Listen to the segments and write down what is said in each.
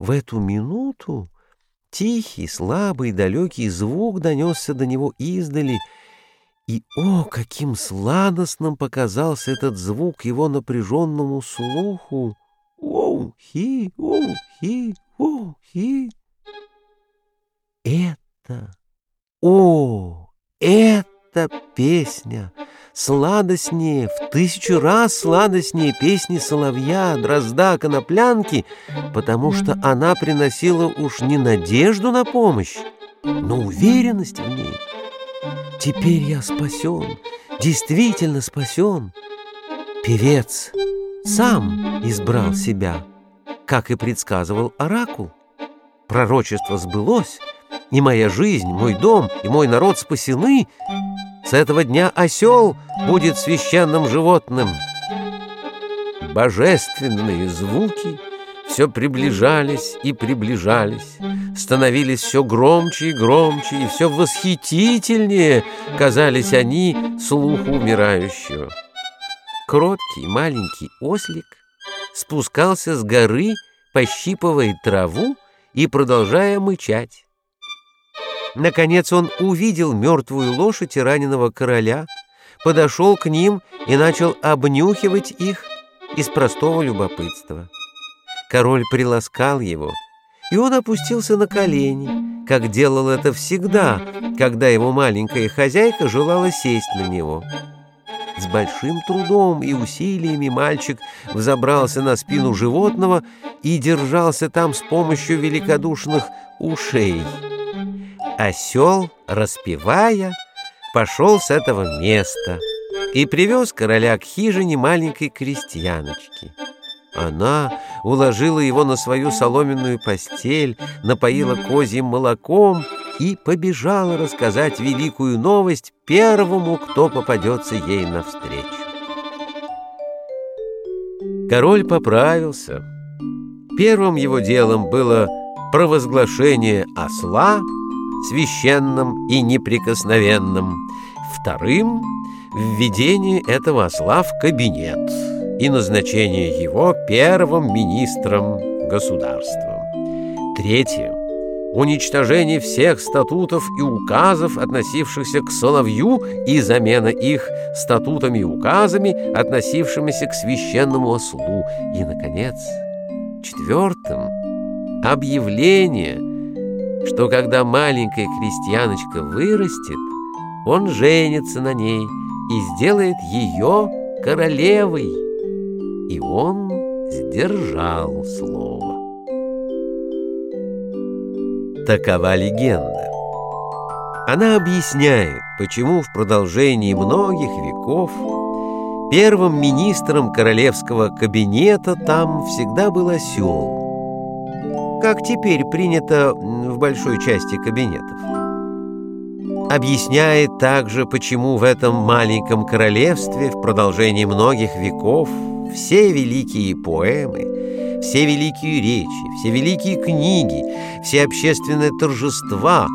В эту минуту тихий, слабый, далекий звук донесся до него издали, и, о, каким сладостным показался этот звук его напряженному слуху! Оу-хи, оу-хи, оу-хи! Это, о, это песня! Сладостнее, в тысячу раз сладостнее песни соловья, дрозда, коноплянки, потому что она приносила уж не надежду на помощь, но уверенность в ней. Теперь я спасен, действительно спасен. Певец сам избрал себя, как и предсказывал Оракул. Пророчество сбылось, и моя жизнь, мой дом и мой народ спасены. С этого дня осел будет священным животным. Божественные звуки все приближались и приближались, становились все громче и громче, и все восхитительнее казались они слуху умирающего. Кроткий маленький ослик спускался с горы, пощипывая траву и продолжая мычать. Наконец он увидел мертвую лошадь и раненого короля, подошел к ним и начал обнюхивать их из простого любопытства. Король приласкал его, и он опустился на колени, как делал это всегда, когда его маленькая хозяйка желала сесть на него. С большим трудом и усилиями мальчик взобрался на спину животного и держался там с помощью великодушных ушей. Осел, распевая, пошел с этого места и привез короля к хижине маленькой крестьяночки. Она уложила его на свою соломенную постель, напоила козьим молоком и побежала рассказать великую новость первому, кто попадется ей навстречу. Король поправился. Первым его делом было провозглашение осла — священным и неприкосновенным. Вторым — введение этого осла в кабинет и назначение его первым министром государства. Третье — уничтожение всех статутов и указов, относившихся к Соловью, и замена их статутами и указами, относившимися к священному ослу. И, наконец, четвертым — объявление — что когда маленькая крестьяночка вырастет, он женится на ней и сделает ее королевой. И он сдержал слово. Такова легенда. Она объясняет, почему в продолжении многих веков первым министром королевского кабинета там всегда был осел, как теперь принято в большой части кабинетов. Объясняет также, почему в этом маленьком королевстве в продолжении многих веков все великие поэмы, все великие речи, все великие книги, все общественные торжества,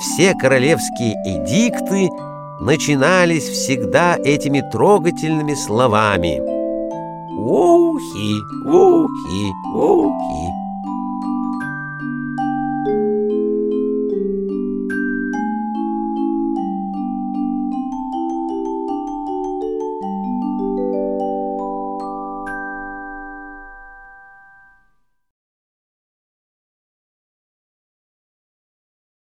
все королевские эдикты начинались всегда этими трогательными словами «Ухи, ухи, ухи».